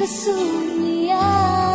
kesunyian